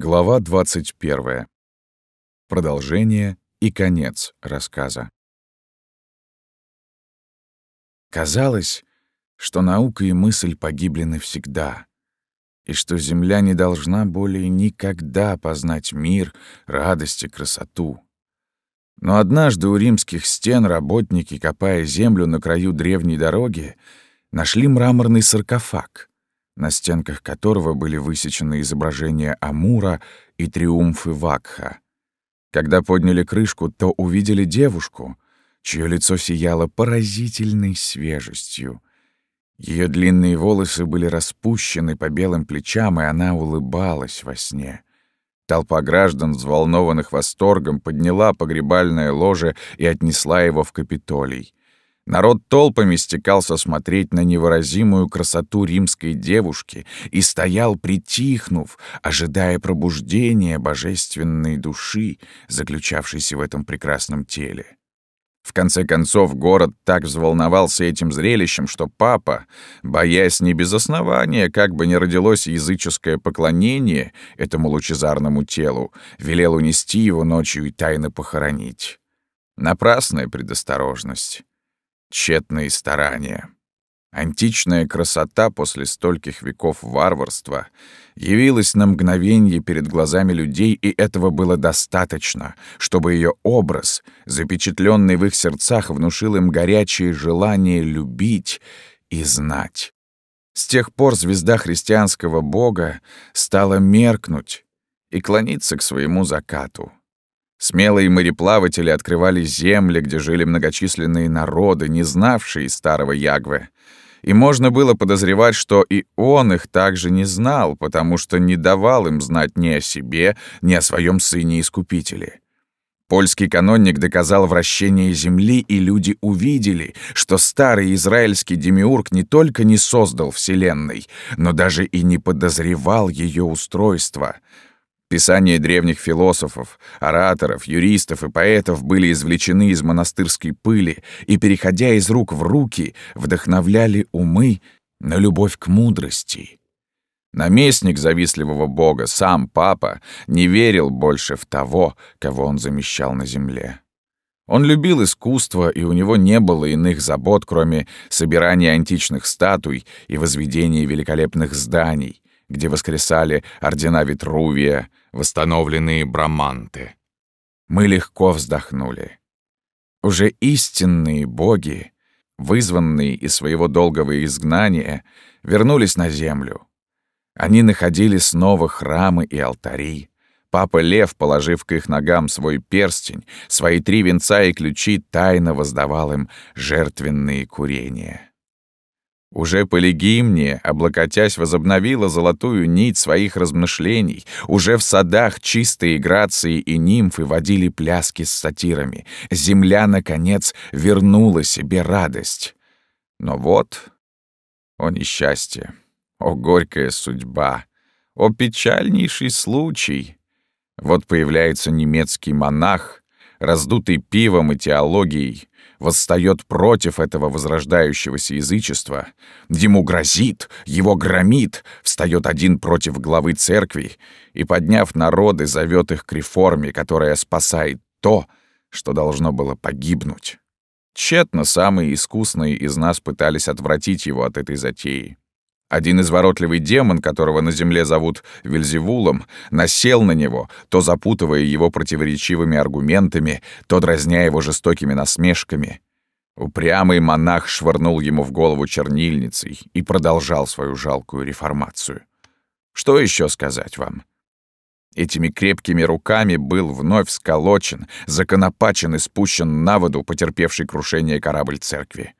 Глава 21. Продолжение и конец рассказа. Казалось, что наука и мысль погибли навсегда, и что Земля не должна более никогда познать мир, радость и красоту. Но однажды у римских стен работники, копая землю на краю древней дороги, нашли мраморный саркофаг — на стенках которого были высечены изображения Амура и триумфы Вакха. Когда подняли крышку, то увидели девушку, чье лицо сияло поразительной свежестью. Ее длинные волосы были распущены по белым плечам, и она улыбалась во сне. Толпа граждан, взволнованных восторгом, подняла погребальное ложе и отнесла его в Капитолий. Народ толпами стекался смотреть на невыразимую красоту римской девушки и стоял, притихнув, ожидая пробуждения божественной души, заключавшейся в этом прекрасном теле. В конце концов, город так взволновался этим зрелищем, что папа, боясь не без основания, как бы не родилось языческое поклонение этому лучезарному телу, велел унести его ночью и тайно похоронить. Напрасная предосторожность. Тщетные старания. Античная красота после стольких веков варварства явилась на мгновение перед глазами людей, и этого было достаточно, чтобы ее образ, запечатленный в их сердцах, внушил им горячее желание любить и знать. С тех пор звезда христианского бога стала меркнуть и клониться к своему закату. Смелые мореплаватели открывали земли, где жили многочисленные народы, не знавшие старого Ягве. И можно было подозревать, что и он их также не знал, потому что не давал им знать ни о себе, ни о своем сыне-искупителе. Польский канонник доказал вращение Земли, и люди увидели, что старый израильский демиург не только не создал Вселенной, но даже и не подозревал ее устройства — Писания древних философов, ораторов, юристов и поэтов были извлечены из монастырской пыли и, переходя из рук в руки, вдохновляли умы на любовь к мудрости. Наместник завистливого бога, сам папа, не верил больше в того, кого он замещал на земле. Он любил искусство, и у него не было иных забот, кроме собирания античных статуй и возведения великолепных зданий, где воскресали ордена Витрувия, восстановленные браманты. Мы легко вздохнули. Уже истинные боги, вызванные из своего долгого изгнания, вернулись на землю. Они находили снова храмы и алтари. Папа Лев, положив к их ногам свой перстень, свои три венца и ключи, тайно воздавал им жертвенные курения. Уже Полигимния, облокотясь, возобновила золотую нить своих размышлений. Уже в садах чистые грации и нимфы водили пляски с сатирами. Земля, наконец, вернула себе радость. Но вот, о несчастье, о горькая судьба, о печальнейший случай. Вот появляется немецкий монах, раздутый пивом и теологией, восстает против этого возрождающегося язычества, ему грозит, его громит, встает один против главы церкви и, подняв народы, зовет их к реформе, которая спасает то, что должно было погибнуть. Тщетно самые искусные из нас пытались отвратить его от этой затеи. Один изворотливый демон, которого на земле зовут Вельзевулом, насел на него, то запутывая его противоречивыми аргументами, то дразня его жестокими насмешками. Упрямый монах швырнул ему в голову чернильницей и продолжал свою жалкую реформацию. Что еще сказать вам? Этими крепкими руками был вновь сколочен, законопачен и спущен на воду потерпевший крушение корабль церкви.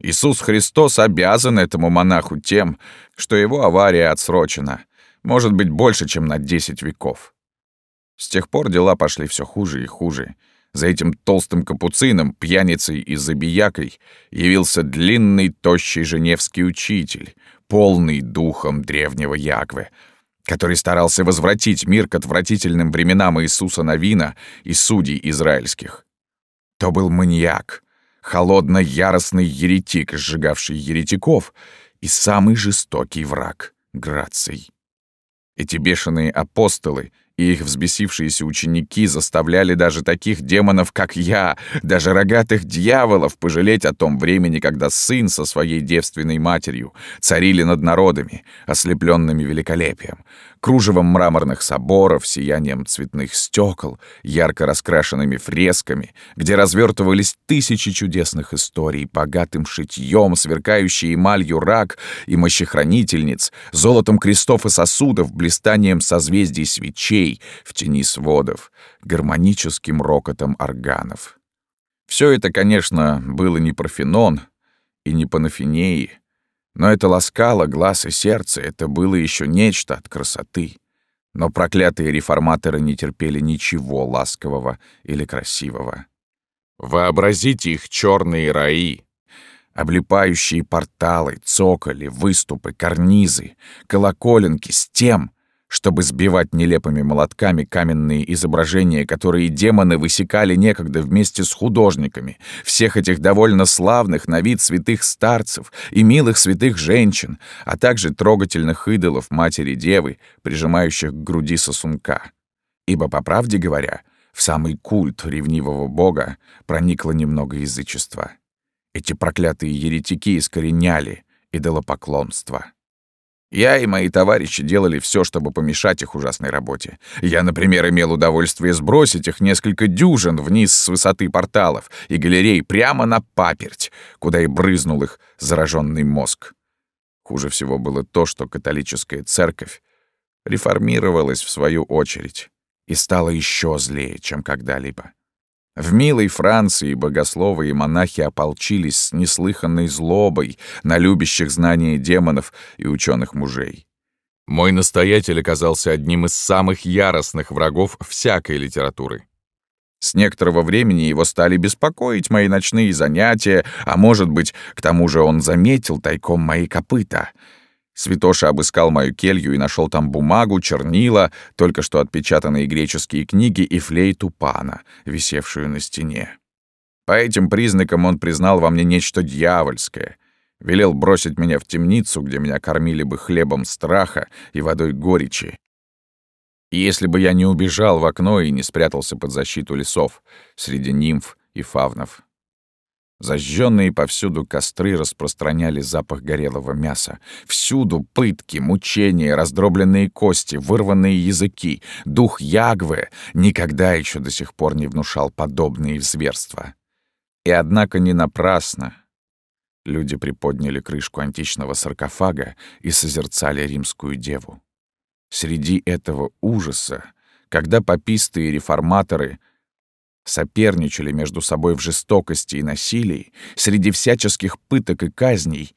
Иисус Христос обязан этому монаху тем, что его авария отсрочена, может быть, больше, чем на 10 веков. С тех пор дела пошли все хуже и хуже. За этим толстым капуцином, пьяницей и забиякой явился длинный, тощий женевский учитель, полный духом древнего Ягвы, который старался возвратить мир к отвратительным временам Иисуса Навина и судей израильских. То был маньяк, холодно-яростный еретик, сжигавший еретиков, и самый жестокий враг — Граций. Эти бешеные апостолы и их взбесившиеся ученики заставляли даже таких демонов, как я, даже рогатых дьяволов пожалеть о том времени, когда сын со своей девственной матерью царили над народами, ослепленными великолепием, кружевом мраморных соборов, сиянием цветных стекол, ярко раскрашенными фресками, где развертывались тысячи чудесных историй, богатым шитьем, сверкающей эмалью рак и мощехранительниц, золотом крестов и сосудов, блистанием созвездий свечей в тени сводов, гармоническим рокотом органов. Все это, конечно, было не Парфенон и не Панафинеи, но это ласкало глаз и сердце, это было еще нечто от красоты. Но проклятые реформаторы не терпели ничего ласкового или красивого. Вообразите их черные раи, облепающие порталы, цоколи, выступы, карнизы, колоколенки с тем, чтобы сбивать нелепыми молотками каменные изображения, которые демоны высекали некогда вместе с художниками, всех этих довольно славных на вид святых старцев и милых святых женщин, а также трогательных идолов матери-девы, прижимающих к груди сосунка. Ибо, по правде говоря, в самый культ ревнивого бога проникло немного язычества. Эти проклятые еретики искореняли идолопоклонство. Я и мои товарищи делали все, чтобы помешать их ужасной работе. Я, например, имел удовольствие сбросить их несколько дюжин вниз с высоты порталов и галерей прямо на паперть, куда и брызнул их зараженный мозг. Хуже всего было то, что католическая церковь реформировалась в свою очередь и стала еще злее, чем когда-либо. В милой Франции богословы и монахи ополчились с неслыханной злобой на любящих знания демонов и ученых мужей. Мой настоятель оказался одним из самых яростных врагов всякой литературы. С некоторого времени его стали беспокоить мои ночные занятия, а может быть, к тому же он заметил тайком мои копыта — Святоша обыскал мою келью и нашел там бумагу, чернила, только что отпечатанные греческие книги и флейту пана, висевшую на стене. По этим признакам он признал во мне нечто дьявольское. Велел бросить меня в темницу, где меня кормили бы хлебом страха и водой горечи. И если бы я не убежал в окно и не спрятался под защиту лесов среди нимф и фавнов, Зажженные повсюду костры распространяли запах горелого мяса. Всюду пытки, мучения, раздробленные кости, вырванные языки. Дух Ягвы никогда еще до сих пор не внушал подобные зверства. И однако не напрасно. Люди приподняли крышку античного саркофага и созерцали римскую деву. Среди этого ужаса, когда пописты реформаторы соперничали между собой в жестокости и насилии, среди всяческих пыток и казней,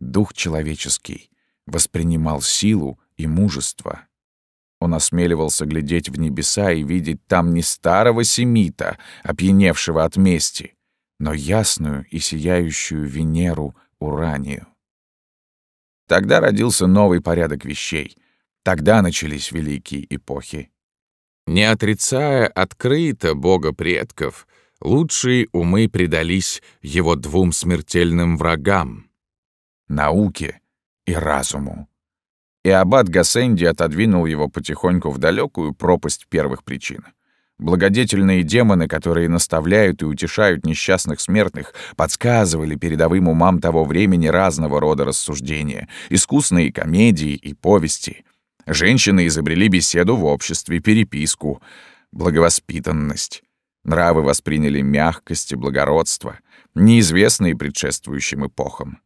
дух человеческий воспринимал силу и мужество. Он осмеливался глядеть в небеса и видеть там не старого семита, опьяневшего от мести, но ясную и сияющую Венеру Уранию. Тогда родился новый порядок вещей. Тогда начались великие эпохи. Не отрицая открыто Бога предков, лучшие умы предались его двум смертельным врагам — науке и разуму. И аббат Гассенди отодвинул его потихоньку в далекую пропасть первых причин. Благодетельные демоны, которые наставляют и утешают несчастных смертных, подсказывали передовым умам того времени разного рода рассуждения, искусные комедии и повести — Женщины изобрели беседу в обществе, переписку, благовоспитанность. Нравы восприняли мягкость и благородство, неизвестные предшествующим эпохам.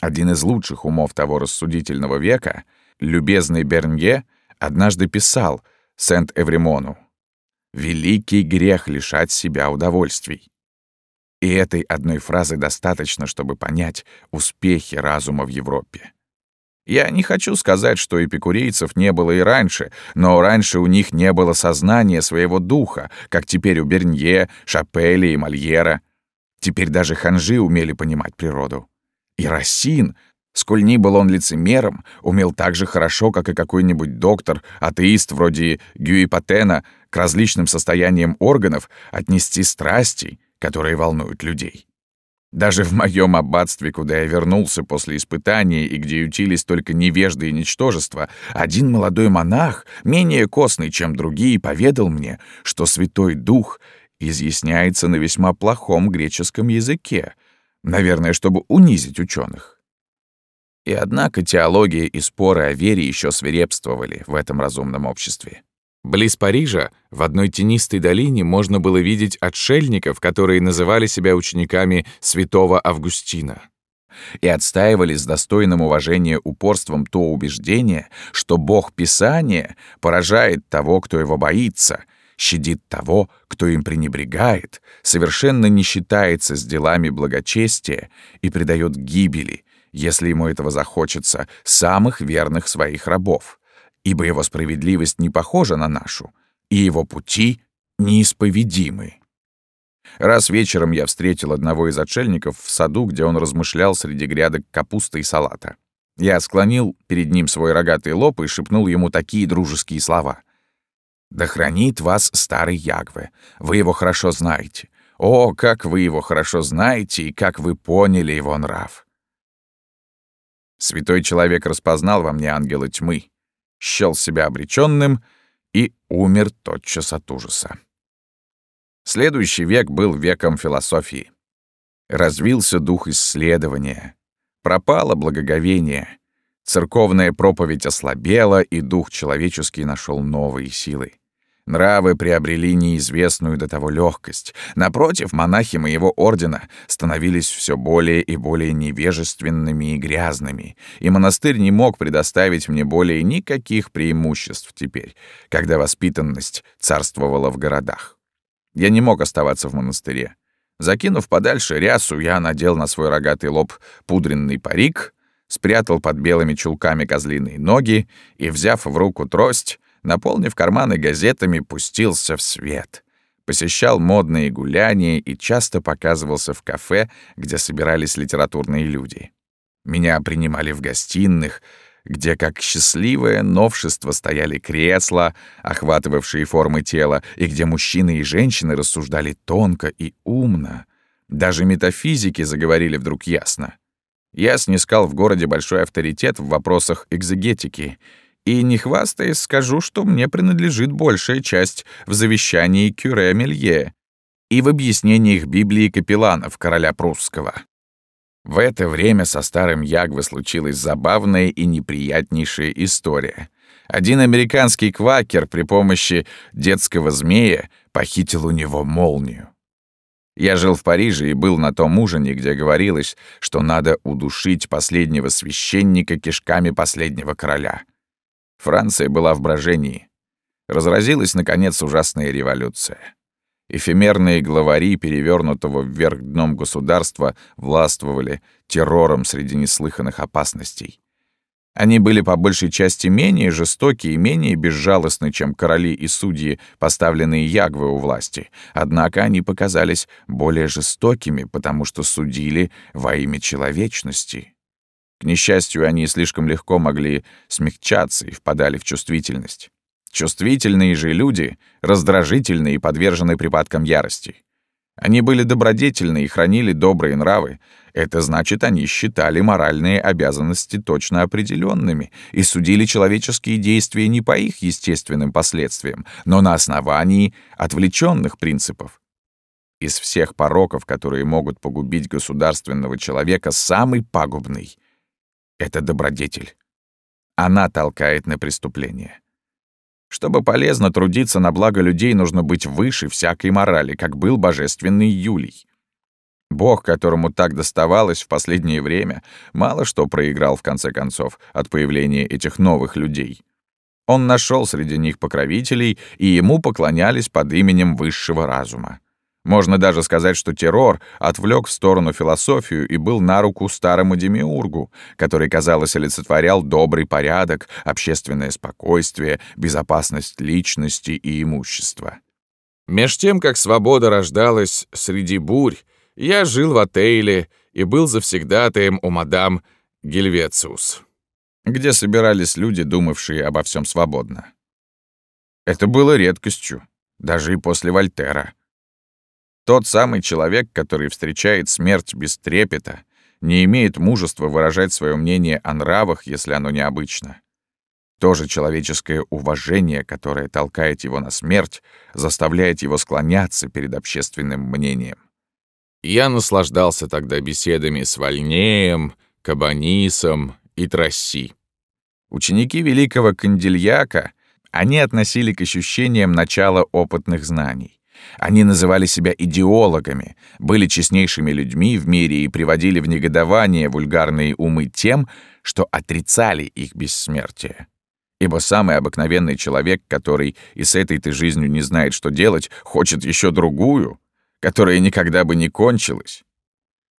Один из лучших умов того рассудительного века, любезный Бернье, однажды писал Сент-Эвремону «Великий грех лишать себя удовольствий». И этой одной фразы достаточно, чтобы понять успехи разума в Европе. Я не хочу сказать, что эпикурейцев не было и раньше, но раньше у них не было сознания своего духа, как теперь у Бернье, Шапелли и Мольера. Теперь даже ханжи умели понимать природу. И Рассин, сколь ни был он лицемером, умел так же хорошо, как и какой-нибудь доктор, атеист вроде Гюи-Патена, к различным состояниям органов отнести страсти, которые волнуют людей. Даже в моем аббатстве, куда я вернулся после испытания и где ютились только невежды и ничтожества, один молодой монах, менее костный, чем другие, поведал мне, что Святой Дух изъясняется на весьма плохом греческом языке, наверное, чтобы унизить ученых. И однако теология и споры о вере еще свирепствовали в этом разумном обществе. Близ Парижа, в одной тенистой долине, можно было видеть отшельников, которые называли себя учениками святого Августина и отстаивали с достойным уважения упорством то убеждение, что Бог Писания поражает того, кто его боится, щадит того, кто им пренебрегает, совершенно не считается с делами благочестия и предает гибели, если ему этого захочется, самых верных своих рабов, ибо его справедливость не похожа на нашу, и его пути неисповедимы. Раз вечером я встретил одного из отшельников в саду, где он размышлял среди грядок капусты и салата. Я склонил перед ним свой рогатый лоб и шепнул ему такие дружеские слова. «Да хранит вас старый Ягве, вы его хорошо знаете. О, как вы его хорошо знаете и как вы поняли его нрав!» Святой человек распознал во мне ангела тьмы, счел себя обреченным и умер тотчас от ужаса. Следующий век был веком философии. Развился дух исследования, пропало благоговение, церковная проповедь ослабела, и дух человеческий нашел новые силы. Нравы приобрели неизвестную до того легкость. Напротив, монахи моего ордена становились все более и более невежественными и грязными, и монастырь не мог предоставить мне более никаких преимуществ теперь, когда воспитанность царствовала в городах. Я не мог оставаться в монастыре. Закинув подальше рясу, я надел на свой рогатый лоб пудренный парик, спрятал под белыми чулками козлиные ноги и, взяв в руку трость, наполнив карманы газетами, пустился в свет. Посещал модные гуляния и часто показывался в кафе, где собирались литературные люди. Меня принимали в гостиных, где как счастливое новшество стояли кресла, охватывавшие формы тела, и где мужчины и женщины рассуждали тонко и умно. Даже метафизики заговорили вдруг ясно. Я снискал в городе большой авторитет в вопросах экзегетики — и, не хвастаясь, скажу, что мне принадлежит большая часть в завещании Кюре Мелье и в объяснениях Библии капелланов короля прусского. В это время со старым Ягвы случилась забавная и неприятнейшая история. Один американский квакер при помощи детского змея похитил у него молнию. Я жил в Париже и был на том ужине, где говорилось, что надо удушить последнего священника кишками последнего короля — Франция была в брожении. Разразилась, наконец, ужасная революция. Эфемерные главари перевернутого вверх дном государства властвовали террором среди неслыханных опасностей. Они были по большей части менее жестоки и менее безжалостны, чем короли и судьи, поставленные Ягвы у власти. Однако они показались более жестокими, потому что судили во имя человечности. К несчастью, они слишком легко могли смягчаться и впадали в чувствительность. Чувствительные же люди раздражительны и подвержены припадкам ярости. Они были добродетельны и хранили добрые нравы. Это значит, они считали моральные обязанности точно определенными и судили человеческие действия не по их естественным последствиям, но на основании отвлеченных принципов. Из всех пороков, которые могут погубить государственного человека, самый пагубный это добродетель. Она толкает на преступление. Чтобы полезно трудиться на благо людей, нужно быть выше всякой морали, как был божественный Юлий. Бог, которому так доставалось в последнее время, мало что проиграл в конце концов от появления этих новых людей. Он нашел среди них покровителей, и ему поклонялись под именем высшего разума. Можно даже сказать, что террор отвлек в сторону философию и был на руку старому демиургу, который, казалось, олицетворял добрый порядок, общественное спокойствие, безопасность личности и имущества. Меж тем, как свобода рождалась среди бурь, я жил в отеле и был завсегдатаем у мадам Гельвециус, где собирались люди, думавшие обо всем свободно. Это было редкостью, даже и после Вольтера. Тот самый человек, который встречает смерть без трепета, не имеет мужества выражать свое мнение о нравах, если оно необычно. То же человеческое уважение, которое толкает его на смерть, заставляет его склоняться перед общественным мнением. Я наслаждался тогда беседами с Вольнеем, Кабанисом и Тросси. Ученики великого Кандильяка, они относили к ощущениям начала опытных знаний. Они называли себя идеологами, были честнейшими людьми в мире и приводили в негодование вульгарные умы тем, что отрицали их бессмертие. Ибо самый обыкновенный человек, который и с этой-то жизнью не знает, что делать, хочет еще другую, которая никогда бы не кончилась.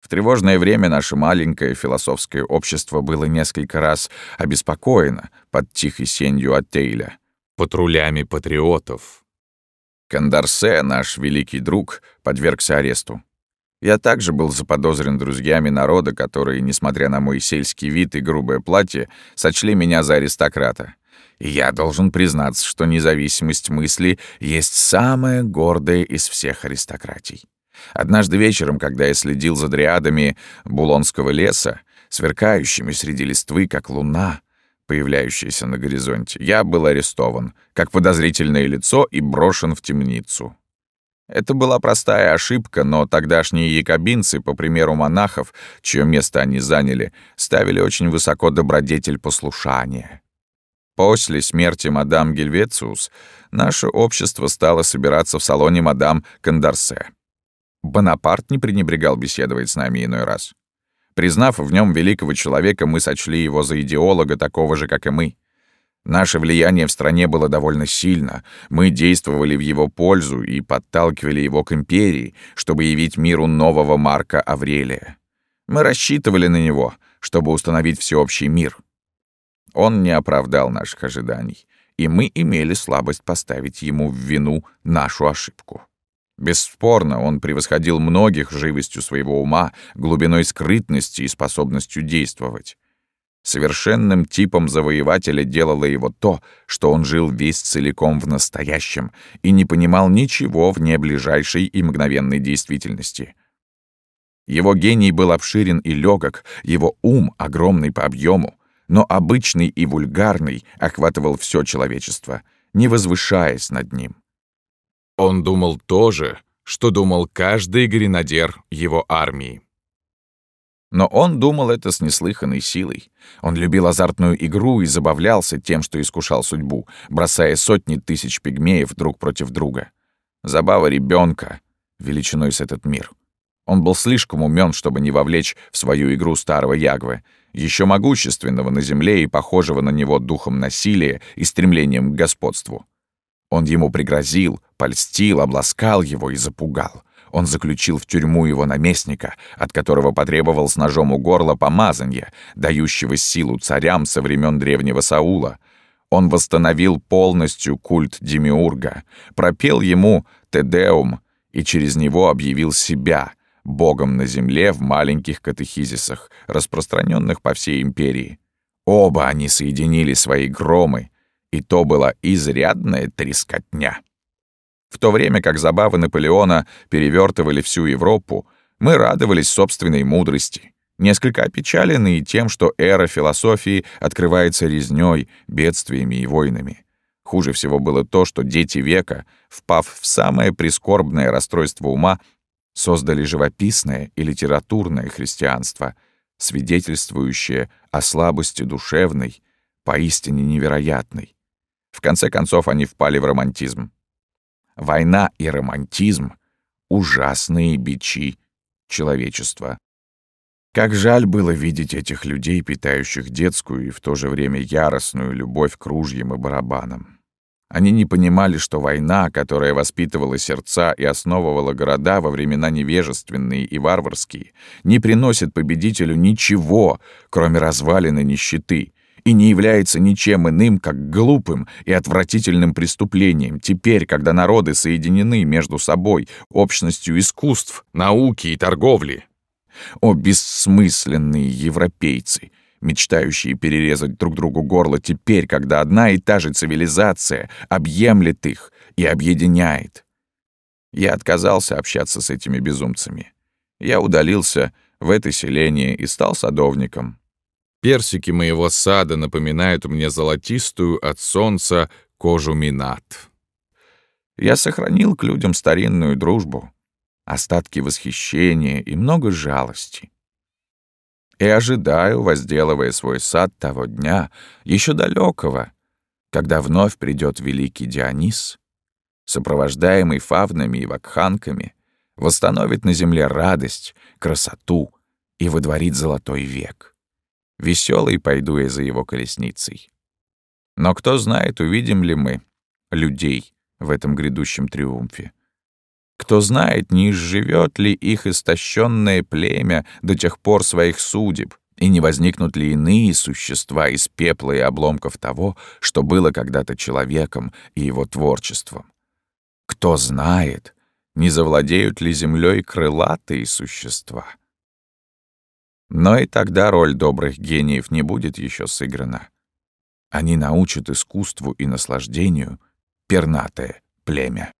В тревожное время наше маленькое философское общество было несколько раз обеспокоено под тихой сенью Аттейля патрулями патриотов, Кандарсе, наш великий друг, подвергся аресту. Я также был заподозрен друзьями народа, которые, несмотря на мой сельский вид и грубое платье, сочли меня за аристократа. И я должен признаться, что независимость мысли есть самая гордая из всех аристократий. Однажды вечером, когда я следил за дриадами Булонского леса, сверкающими среди листвы, как луна, появляющееся на горизонте, я был арестован, как подозрительное лицо и брошен в темницу. Это была простая ошибка, но тогдашние якобинцы, по примеру монахов, чье место они заняли, ставили очень высоко добродетель послушания. После смерти мадам Гельвециус наше общество стало собираться в салоне мадам Кандарсе. Бонапарт не пренебрегал беседовать с нами иной раз. Признав в нем великого человека, мы сочли его за идеолога такого же, как и мы. Наше влияние в стране было довольно сильно. Мы действовали в его пользу и подталкивали его к империи, чтобы явить миру нового Марка Аврелия. Мы рассчитывали на него, чтобы установить всеобщий мир. Он не оправдал наших ожиданий, и мы имели слабость поставить ему в вину нашу ошибку. Бесспорно, он превосходил многих живостью своего ума, глубиной скрытности и способностью действовать. Совершенным типом завоевателя делало его то, что он жил весь целиком в настоящем и не понимал ничего вне ближайшей и мгновенной действительности. Его гений был обширен и легок, его ум огромный по объему, но обычный и вульгарный охватывал все человечество, не возвышаясь над ним. Он думал то же, что думал каждый гренадер его армии. Но он думал это с неслыханной силой. Он любил азартную игру и забавлялся тем, что искушал судьбу, бросая сотни тысяч пигмеев друг против друга. Забава ребенка величиной с этот мир. Он был слишком умен, чтобы не вовлечь в свою игру старого Ягвы, еще могущественного на земле и похожего на него духом насилия и стремлением к господству. Он ему пригрозил, польстил, обласкал его и запугал. Он заключил в тюрьму его наместника, от которого потребовал с ножом у горла помазанья, дающего силу царям со времен древнего Саула. Он восстановил полностью культ Демиурга, пропел ему «Тедеум» и через него объявил себя богом на земле в маленьких катехизисах, распространенных по всей империи. Оба они соединили свои громы, и то была изрядная трескотня. В то время как забавы Наполеона перевертывали всю Европу, мы радовались собственной мудрости, несколько опечаленные тем, что эра философии открывается резнёй, бедствиями и войнами. Хуже всего было то, что дети века, впав в самое прискорбное расстройство ума, создали живописное и литературное христианство, свидетельствующее о слабости душевной, поистине невероятной. В конце концов, они впали в романтизм. Война и романтизм — ужасные бичи человечества. Как жаль было видеть этих людей, питающих детскую и в то же время яростную любовь к ружьям и барабанам. Они не понимали, что война, которая воспитывала сердца и основывала города во времена невежественные и варварские, не приносит победителю ничего, кроме развалины нищеты, и не является ничем иным, как глупым и отвратительным преступлением теперь, когда народы соединены между собой общностью искусств, науки и торговли. О, бессмысленные европейцы, мечтающие перерезать друг другу горло теперь, когда одна и та же цивилизация объемлет их и объединяет. Я отказался общаться с этими безумцами. Я удалился в это селение и стал садовником. Персики моего сада напоминают мне золотистую от солнца кожу минат. Я сохранил к людям старинную дружбу, остатки восхищения и много жалости. И ожидаю, возделывая свой сад того дня, еще далекого, когда вновь придет великий Дионис, сопровождаемый фавнами и вакханками, восстановит на земле радость, красоту и выдворит золотой век. Веселый пойду я за его колесницей. Но кто знает, увидим ли мы людей в этом грядущем триумфе. Кто знает, не изживет ли их истощенное племя до тех пор своих судеб, и не возникнут ли иные существа из пепла и обломков того, что было когда-то человеком и его творчеством? Кто знает, не завладеют ли землей крылатые существа? Но и тогда роль добрых гениев не будет еще сыграна. Они научат искусству и наслаждению пернатое племя.